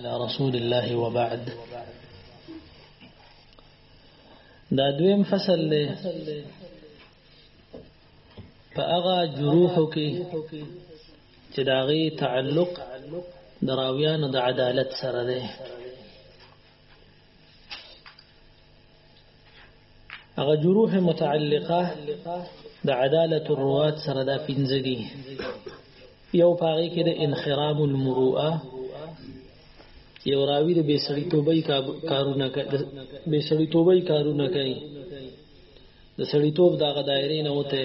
على رسول الله وبعد دا دویم فصل له په هغه جروح کې چې داغي تعلق دراویانو د عدالت سره ده هغه جروح متعلقه د عدالت الروات سره دا پنځه دي یو پاره کې د انخرام المروءه یو راوی د بیسړی توبې کارونه کوي بیسړی توبې کارونه کوي د سړی توب دغه دایره نه وته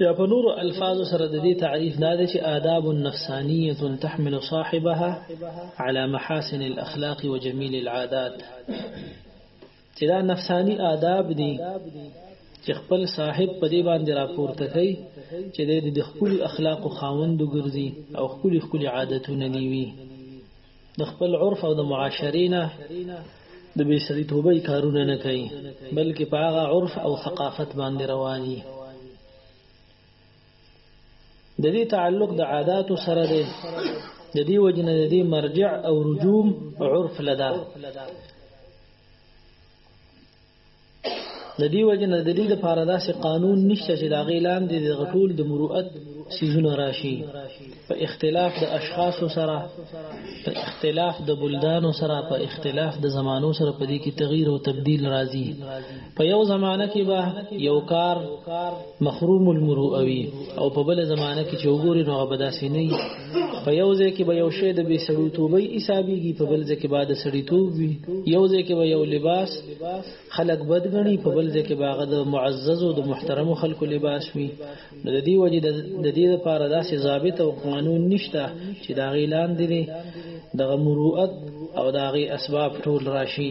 یا په نور الفاظ سره د دې تعریف دا دی چې آداب نفسانیه تحمل صاحبها على محاسن الاخلاق وجميل العادات چې دا نفسانی آداب دي چې خپل صاحب په دې باندې راپورته کوي چې د خپل اخلاق خاوند ګرځي او خپل خپل عادتونه نیوي د خپل عرف او د معاشرې نه د بې سړیتوبۍ کارونه نه کوي بلکې په هغه عرف او ثقافت باندې روان دي د دې تعلق د عاداتو سره دی د دې وجنه د دې مرجع او رجوم عرف لدا د دې وجه نه د دې لپاره داسې قانون نشته چې د هغې لاندې د غټول د مروعت سیزونه راشي په اختلاف د اشخاصو سره په اختلاف د بلدانو سره په اختلاف د زمانو سره په دې کې تغییر او تبديل راځي په یو زمانه کې به یو کار مخروم المروعوي او په بل زمانه کې چې وګوري نو به داسې نه په یو ځای کې به یو شی د بې سړیتوبۍ حسابېږي په بل ځای کې به د سړیتوب وي یو ځای کې به یو لباس خلک بد ګڼي په بل ځای کې به هغه د معززو د محترمو خلکو لباس وي نو د دې وجې د دې لپاره داسې ضابط او قانون نشته چې د هغې لاندې دی دغه مروعت او د هغې اسباب ټول راشي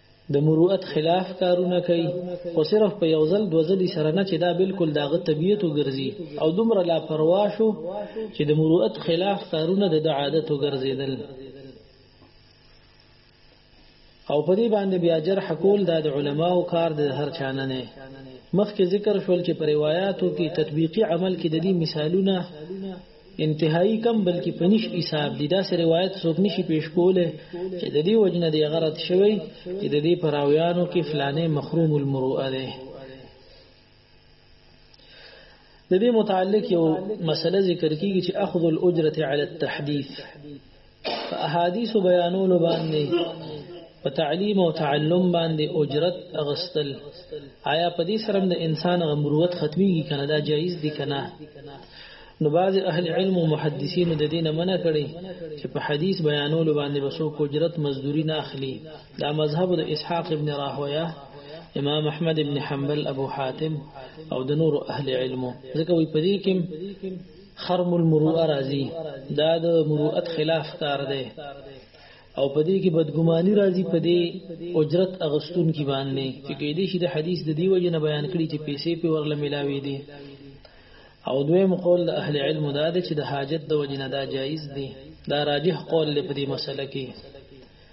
د مروت خلاف کارونه کوي خو صرف په یو ځل دوه ځلي سره نه چې دا بالکل داغه طبیعت وګرځي او دومره لا پروا شو چې د مروت خلاف کارونه د عادت وګرځیدل او په دې باندې بیا جرح کول د علماو کار د هر چانه نه مخکې ذکر شول چې په روایتو کې تطبیقي عمل کې د دې مثالونه انتهایی کم بلکې په نش حساب دي دا سه روایت څوک نشي پیش کوله چې د دې وجنه دی غرض شوی چې د دې پراویانو کې فلانه مخروم المروءه ده د دې متعلق یو مسله ذکر کیږي چې اخذ الاجره علی التحديث احادیث بیانولو باندې په تعلیم او تعلم باندې اجرت اغستل آیا په دې سره د انسان غمروت ختميږي کنه دا جایز دي کنه نو بعض اهل علم او محدثین د دینه منع کړي چې په حدیث بیانولو باندې بسو کو اجرت مزدوری نه اخلي دا مذهب د اسحاق ابن راهویه امام احمد ابن حنبل ابو حاتم او د نور اهل علم ځکه وي په دې کې حرم المروءه راځي دا د مروءت خلاف کار دی او په دې کې بدګماني راځي په دې اجرت اغستون کې باندې چې کې دې شي د حدیث د دی وجه نه بیان کړي چې پیسې په ورله ملاوي دي او دویم قول د اهل علم دا دی چې د حاجت د وجه نه دا جایز دی دا راجح قول لري په دې مسله کې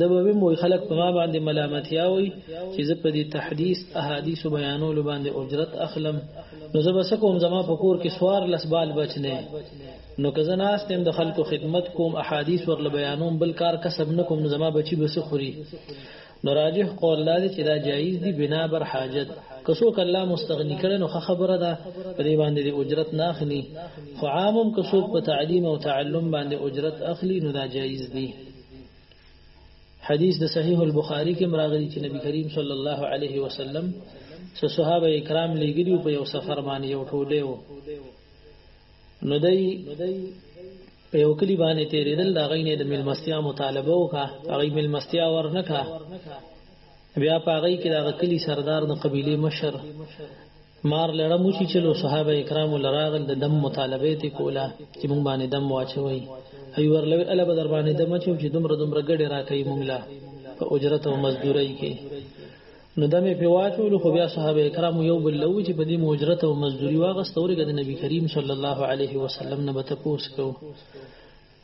د به مو خلک په ما باندې ملامتیا وي چې زه په دې تحدیث احادیث بیانولو باندې اجرت اخلم نو زه بس کوم زما په کور کې سوار لسبال بچنه نو که زه ناس تم د خلکو خدمت کوم احادیث ورل بیانوم بل کار کسب نه کوم زما بچي بس خوري نو راجح قول لا چې دا جایز دی بنا بر حاجت کسو کله مستغنی کړي نو خبره ده پرې باندې د اجرت نه اخلي خو عامم کسو په تعلیم او تعلم باندې اجرت اخلي نو دا جایز دی حدیث د صحیح البخاری کې مراغلی چې نبی کریم صلی الله علیه وسلم سو صحابه کرام لګیو په یو سفر باندې یو ټوله و نو دای په یو کلی باندې تیرېدل دا غینې د ملمستیا مطالبه وکا هغه ملمستیا ورنکا بیا په هغه کې دا کلی سردار د قبيله مشر مار لړه موشي چې له صحابه کرامو لراغل د دم مطالبه تی کوله چې مونږ باندې دم واچوي ای ورلوي الا بدر باندې دم چې چې دومره دومره ګډه راکې مونږ لا په اجرت او مزدوري کې نو دمه په واچول خو بیا صحابه کرامو یو بل لو چې په دې مجرت او مزدوري واغستوري د نبی کریم صلی الله علیه وسلم نه بتپوس کو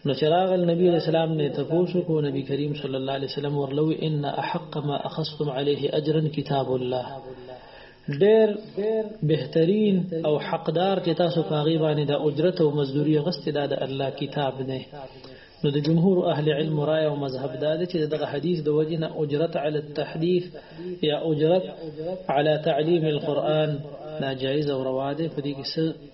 نو چې راغل نبی علیہ السلام نه تاسو کو نبی کریم صلی الله علیه وسلم ورلوي ان احق ما اخذتم عليه اجرا کتاب الله ډېر بهترین او حقدار چې تاسو په غي باندې د اجرت او مزدوري غست د الله کتاب نه نو د جمهور اهل علم رای او مذهب دا دی چې دغه حدیث د وجنه اجرت علی التحديث یا اجرت علی تعلیم القرآن ناجایز او روا ده په دې کې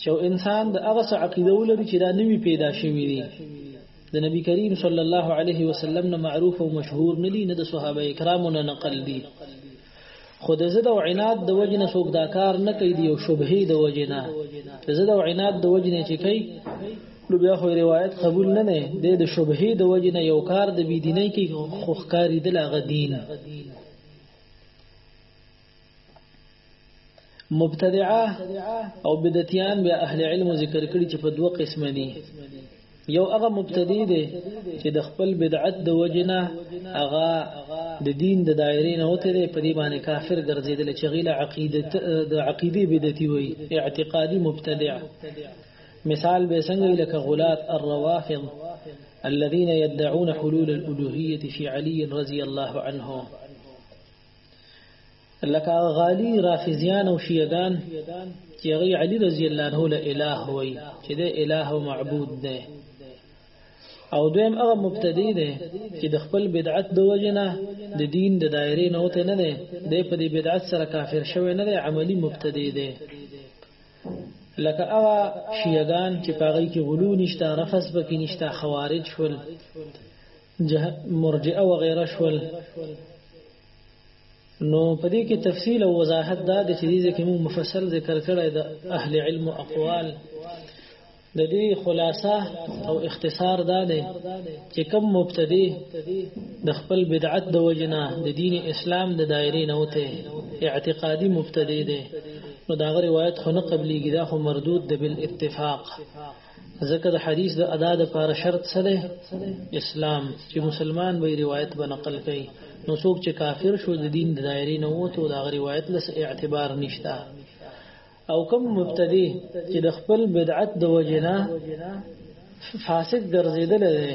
چې انسان د هغه څه عقیده ولري چې دا نوی پیدا شوی دی د نبی کریم صلی الله علیه وسلم نه معروف او مشهور نه دي نه د صحابه کرامو نه نقل دي خو د زده او عناد د وجنه څوک دا کار نه کوي دی او شبهه د وجنه د زده او عناد د وجنه چې کوي نو بیا خو روایت قبول نه نه دی د شبهه د وجنه یو کار د بی دیني کې خوخکاری د لاغ دین مبتدعه او بدعتيان بیا اهل علم ذکر کړي چې په دوه قسمه دي یو هغه مبتدی دی چې د خپل بدعت د وجنه هغه د دین د دایرې نه وته دی په دې باندې کافر ګرځیدل چې غیله عقیده د عقیده بدعتي وي اعتقادي مبتدع مثال به څنګه لکه غلات الروافض الذين يدعون حلول الالوهيه في علي رضي الله عنه لکه غالی رافضیان او شیعگان چې هغه علی رضی الله عنه له الہ وای چې د الہ او معبود ده او دویم هغه مبتدی ده چې د خپل بدعت د وجنه د دین د دایره نه وته نه ده د په دې بدعت سره کافر شوی نه ده عملی مبتدی ده لکه هغه شیعگان چې پاغي کې غلو نشته رفض بکی نشته خوارج شول مرجئه وغیره شول نو په دې کې تفصیل او وضاحت دا د چې دې ځکه موږ مفصل ذکر کړی د اهل علم او اقوال د دې خلاصه او اختصار دا دی چې کم مبتدی د خپل بدعت د وجنا د دین اسلام د دایرې نه وته اعتقادي مبتدی دی نو دا غ روایت خو نه قبليږي دا خو مردود د بل اتفاق ځکه د حدیث د ادا د پاره شرط څه دی اسلام چې مسلمان به روایت به نقل کوي نو څوک چې کافر شو د دین د دایرې نه وته دا روایت لس اعتبار نشته او کوم مبتدی چې د خپل بدعت د وجنه فاسد ګرځیدل دی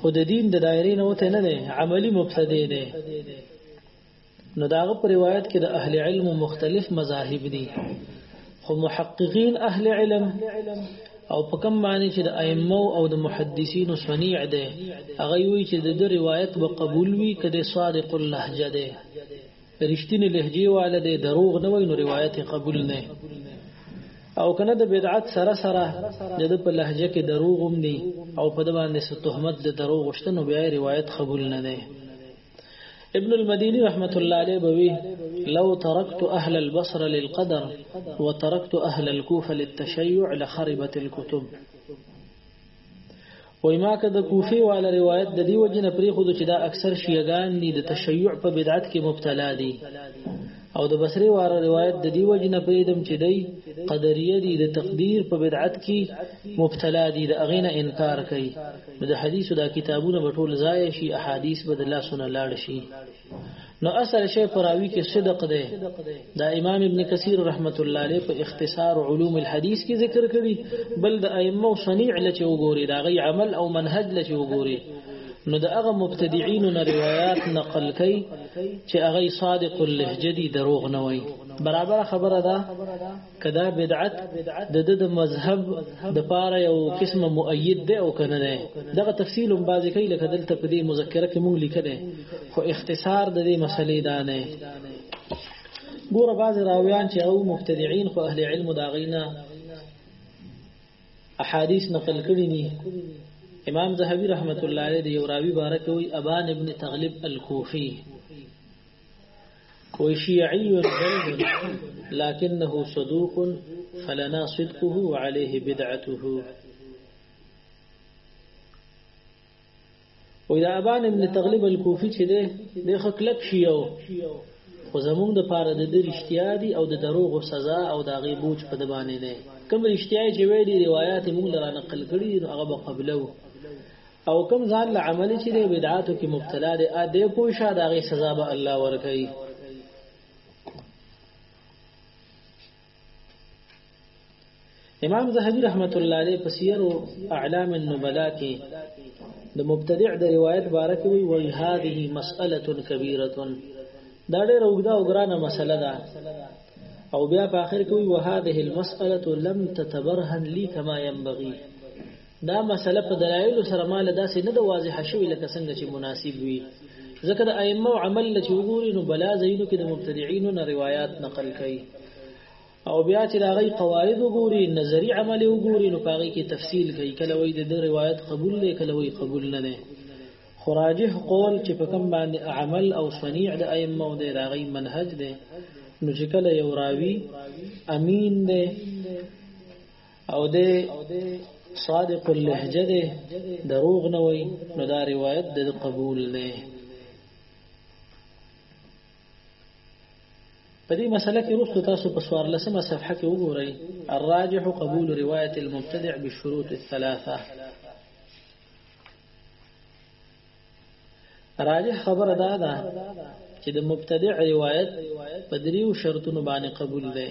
خو د دین د دایرې نه وته نه دی عملی مبتدی دی نو داغه په روایت کې د اهل علم مختلف مذاهب دي خو محققین اهل علم او په کوم معنی چې د ائمه او د محدثینو صنیع ده هغه وی چې د روایت به قبول وي کده صادق اللهجه ده رښتینی لهجه واله ده دروغ نه وي نو روایت قبول نه او کنه د بدعت سره سره د په لهجه کې دروغ هم دي او په د باندې څه تهمت د دروغ شته نو بیا روایت قبول نه ده ابن المديني رحمة الله عليه بوي لو تركت أهل البصر للقدر وتركت أهل الكوفة للتشيع لخربت الكتب وای ما که د کوفي والا روایت د دې وجه نه پرې خو چې دا اکثر شیعاګان دي د تشیع په بدعت کې مبتلا دي او د بصري والا روایت د دې وجه نه پرې دم چې دی قدریه دي د تقدیر په بدعت کې مبتلا دي د اغینه انکار کوي نو د حدیثو دا کتابونه به ټول ضایع شي احادیث به د لاسونه لاړ شي نو اصل شی پراوی کې صدق ده دا امام ابن کثیر رحمت الله علیه په اختصار علوم الحدیث کې ذکر کړي بل د ائمه او صنیع لچې وګوري دا غي عمل او منهج لچې وګوري نو د هغه مبتدعين نه روایت نقل کوي چې هغه صادق اللهجه دي دروغ نه وي برابر خبره ده کدا بدعت د د د مذهب د پاره یو قسمه مؤید دی او کنه دی دغه تفصیل هم بعضی کوي لکه دلته په دې مذکره کې مونږ لیکل خو اختصار د دې مسلې دا نه ګور بعض راویان چې او مبتدعين خو اهل علم دا غینا احادیث نقل کړی دي امام زهبي رحمت الله علیه دی یو راوی بارک وی ابان ابن تغلب الکوفی کوئی شیعی زید لکنه صدوق فلنا صدقه وعليه بدعته و دا ابان ابن تغلب الكوفي چې ده د خلک شیو خو زمونږ د پاره د رښتیا دي او د دروغ سزا او د غي بوج په د باندې نه کوم رښتیا چې ویلي روایت موږ لرا نقل کړي هغه به قبلو او کوم ځان له عمل چې د بدعاتو کې مبتلا دی ا دې پوه شه دا غي سزا به الله ورکړي امام زهبي رحمت الله عليه په سیر او اعلام النبلاء کې د مبتدع د روایت باره کې وی وی هذه مسأله کبیره دا ډېر وګدا او ګرانه مسله ده او بیا په اخر کې وی وهذه المسأله لم تتبرهن لي كما ينبغي دا مسله په دلایلو سره مال داسې نه د واضحه شوې لکه څنګه چې مناسب وي ځکه د ائمه او عمل له چې وګوري نو بلا ځایونو کې د مبتدعینو نه روایات نقل کوي او بیا چې د هغې قواعد وګوري نظري عمل وګوري نو په هغې کې تفصیل کوي کله وایي د ده روایت قبول دی کله وایي قبول نه دی خو راجح قول چې په کوم باندې عمل او صنیع د ائمه او د هغې منهج دی نو چې کله یو راوي امین دی او د صادق اللهجه ده دروغ نه وای نو دا روایت د قبول نه په دې مسله کې روښته تاسو په سوار لسمه صفحه کې وګورئ الراجح قبول روایت المبتدع بالشروط الثلاثه راجح خبره دا ده چې د مبتدع روایت په دریو شرطونو باندې قبول دی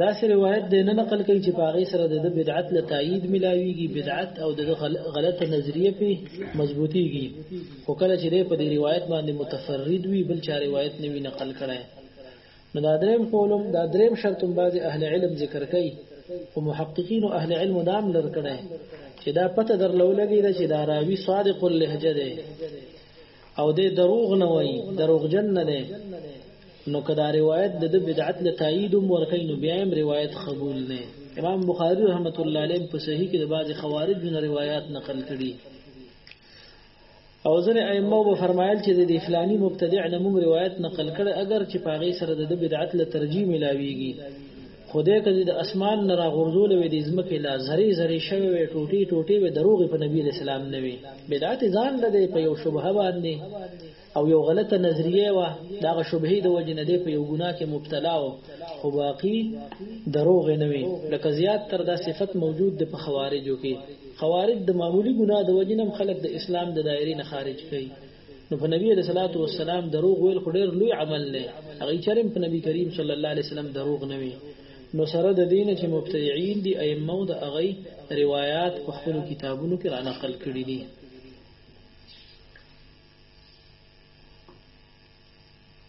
داسې روایت دی نه نقل کوي چې په هغې سره د ده بدعت له تایید ملاویږي بدعت او د غلطه نظریه پې مضبوطیږي خو کله چې دی په دې روایت باندې متفرد وي بل چا روایت نه وي نقل کړی نو دا دریم قولم دا دریم شرط هم بعضې اهل علم ذکر کوي خو محققینو اهل علمو دا هم لر کړی چې دا پته درله ولګېده چې دا راوي صادق اللهجه دی او دې دروغ نه وای دروغجن نه دی نو کدا روایت د بدعت له تایید ورکې نو بیا هم روایت قبول نه امام بخاری رحمت الله علیه په صحیح کې د بعض خوارج نه روایت نقل کړي او ځنه ائمه به فرمایل چې د فلانی مبتدع نه موږ روایت نقل کړي اگر چې پاغي سره د بدعت له ترجیح ملاويږي خو دی که د اسمان نه راغورځول وي د ځمکې لا ذرې ذرې شوی وي ټوټې ټوټې وي دروغې په نبی علیه السلام نه وي بدعت ځان له دی په یو شبهه باندې او یو غلطه نظریه وه دغه شبهې د وجې نه دی په یو ګناه کې مبتلا و خو باقي دروغ نه وي لکه زیات تر دا صفت موجود د په خوارجو کې خوارج د معمولی ګناه د وجې نه خلک د اسلام د دایرې نه خارج کوي نو په نبی علیہ الصلوۃ والسلام دروغ ویل خو ډیر لوی عمل نه هغه چرم په نبی کریم صلی الله علیه وسلم دروغ نه وی نو سره د دین چې مبتدعين دي ائمه او د اغي روایت په خپل کتابونو کې را نقل کړی دي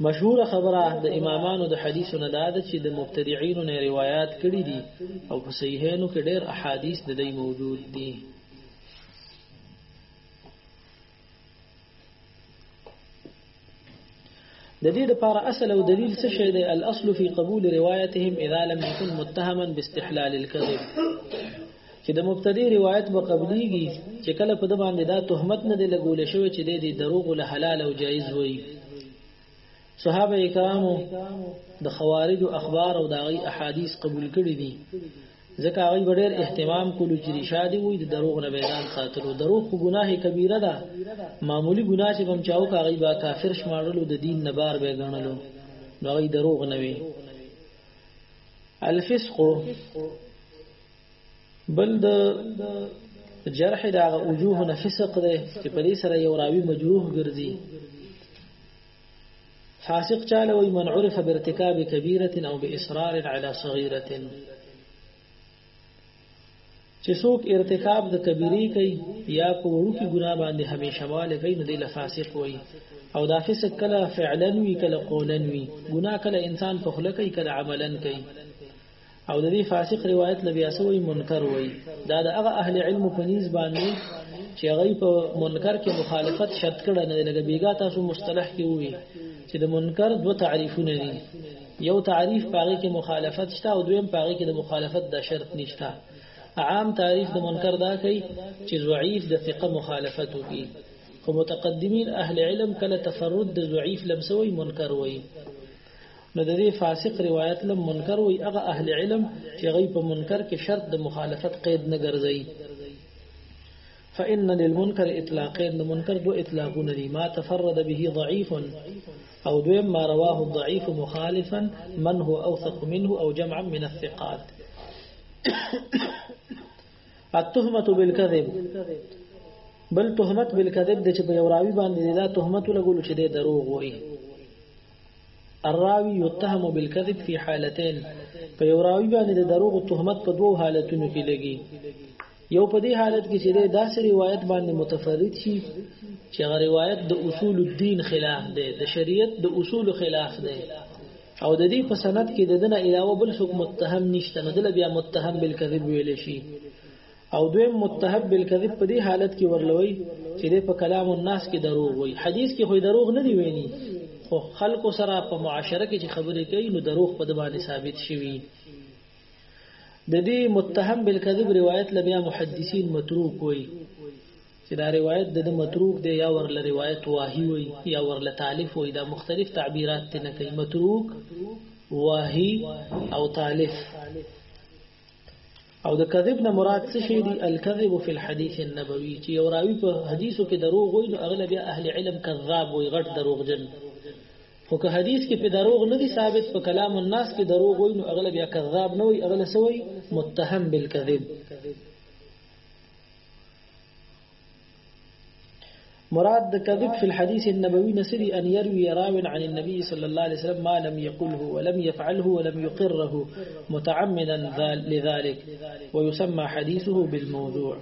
مشهوره خبره د امامانو د حدیثو نه دا ده چې د مبتدعینو نه روایت کړي دي او په صحیحینو کې ډېر احادیث د دوی موجود دي د دې لپاره اصل او دلیل څه شی دی الاصل فی قبول روایتهم اذا لم يكن متهما باستحلال الكذب چې د مبتدی روایت به قبليږي چې کله په د باندې دا تهمت نه دی لګول شوی چې د دروغ له حلال او جایز وایي صحابه کرامو د خوارج او اخبار او داغي احادیث قبول کړي دي ځکه هغه ډېر اهتمام کولو چې رشادي وي د دروغ نه بیان ساتلو دروغ خو ګناه کبیره ده معمولی ګناه چې بم چاو کاغي با کافر شمارلو د دین نه بار به غنلو نو هغه دروغ نه وي الفسق بل د جرح دا غ وجوه نه فسق ده چې په دې سره یو راوی مجروح ګرځي فاسق چاله وي من عرف بارتكاب كبيره او باصرار على صغيره چې څوک ارتکاب د کبیره کوي یا په وړوکي ګناه باندې همیشه واله کوي نو دی لفاسق وي او دا فسق کله فعلا وي کله قولا وي ګناه کله انسان په خله کوي کله عملا کوي او د دې فاسق روایت لبیا سوی منکر وای دا د هغه اهل علم په نيز باندې چې هغه په منکر کې مخالفت شرط کړه نه لګي بیګا تاسو مصطلح کې وي چې د منکر دوه تعریفونه دي یو تعریف پاره کې مخالفت شته او دویم پاره کې د مخالفت د شرط نشته عام تعریف د منکر دا کوي چې ضعیف د ثقه مخالفت وکړي خو متقدمین اهل علم کله تفرد د ضعیف لمسوي منکر وایي نو د دې فاسق روایت له منکر وي هغه اهل علم چې غي په منکر کې شرط د مخالفت قید نه ګرځي فإن للمنكر اطلاقين د منکر دو اطلاقونه دي ما تفرد به ضعيف او دویم ما رواه الضعيف مخالفا من هو اوثق منه او جمعا من الثقات التهمه بالكذب بل تهمت بالكذب د چې په یو راوی باندې دا تهمت لګول چې د دروغ وایي الراوي يتهم بالكذب في حالتين په یو راوي باندې د دروغ تهمت په دوو حالتونو کې لګي یو په دې حالت کې چې د داسې روایت باندې متفرد شي چې هغه روایت د اصول الدین خلاف دی د شریعت د اصول خلاف دی او د دې په سند کې د دنه علاوه بل څوک متهم نشته نو دل بیا متهم بالکذب ویل شي او دویم متهم بالکذب په دې حالت کې ورلوي چې د په کلام الناس کې دروغ وي حدیث کې خو دروغ نه دی ویلي خو خلکو سره په معاشره کې چې خبرې کوي نو دروغ په د باندې ثابت شوی د دې متهم بالکذب روایت لبیا محدثین متروک وي چې دا روایت د متروک دی یا ورله روایت واهی وي یا ورله تالیف وي دا مختلف تعبیرات تنه کوي متروک واهی او تالیف او د کذب نه مراد څه شی دی الکذب فی الحدیث النبوی چې یو راوی په حدیثو کې دروغ وایي نو اغلب اهل علم کذاب وایي غټ دروغجن خو که حدیث کې په دروغ نه دي ثابت په کلام الناس کې دروغ وي نو اغلب یا کذاب نه وي اغلب سوی متهم بالکذب مراد د کذب فی الحديث النبوي نسدي ان يروي راو عن النبي صلى الله عليه وسلم ما لم يقله ولم يفعله ولم يقره متعمدا لذلك ويسمى حديثه بالموضوع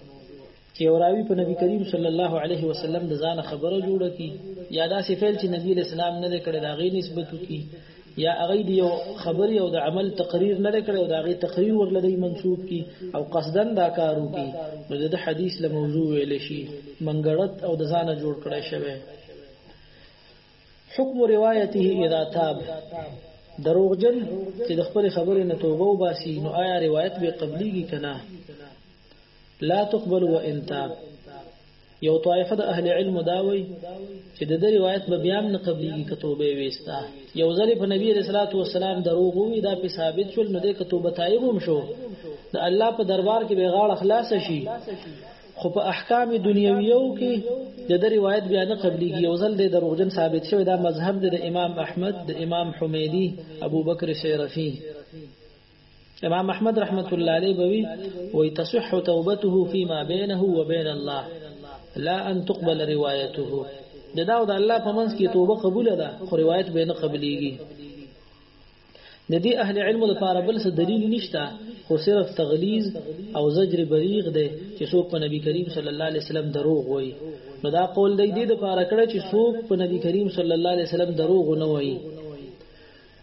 چې راوی په نبی کریم صلی الله علیه وسلم د ځان خبره جوړه کی یا دا سفیل چې نبی اسلام نه کړی دا غي نسبت کی یا هغه دی یو خبري او د عمل تقریر نه کړي او دا غي تقریر ورلدی منسوب کی او قصدن دا کارو کی نو د حدیث له موضوع ویل شي منګړت او د ځانه جوړ کړي شوی حکم روایته اذا تاب دروغجن چې د خپل خبرې نه توبه وباسي نو آیا روایت به قبليږي کنه لا تقبل وان تاب یو طائفه د اهل علم دا وای چې د دې روایت به بیا نه قبليږي که توبه وستا یو ځل په نبی رسول الله والسلام دروغ وی دا په ثابت شول نو د توبه تایب هم شو د الله په دربار کې به غاړه خلاص شي خو په احکام دنیویو کې د دې روایت بیا نه قبليږي یو ځل د دروغجن ثابت شوی دا مذهب د امام احمد د امام حمیدی ابو بکر شیرفی امام احمد رحمت الله علیه بوي وي تصح توبته فيما بينه وبين الله لا ان تقبل روايته د دا او د الله په منځ کې توبه قبول ده خو روایت به نه قبليږي د دې اهل علم لپاره بل څه دلیل نشته خو صرف تغلیظ او زجر بلیغ دی چې څوک په نبی کریم صلی الله علیه وسلم دروغ وایي نو دا قول دی د لپاره کړه چې څوک په نبی کریم صلی الله علیه وسلم دروغ نه وایي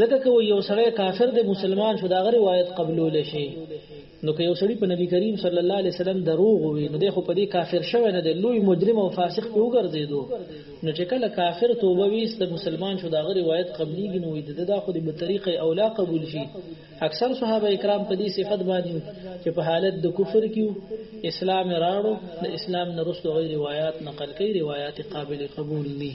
ځکه که یو سړی کافر دی مسلمان شو دا غ روایت قبلول شي نو که یو سړی په نبی کریم صلی الله علیه وسلم دروغ وي نو دی خو په دې کافر شوی نه دی لوی مجرم او فاسق په وګرځیدو نو چې کله کافر توبه ویست مسلمان شو دا غ روایت قبليږي نو د دا خو د طریقې اولا قبول شي اکثر صحابه کرام په دې صفت باندې چې په حالت د کفر کې اسلام راړو د اسلام نه رسو غیر روایت نقل کوي روایت قابل قبول دي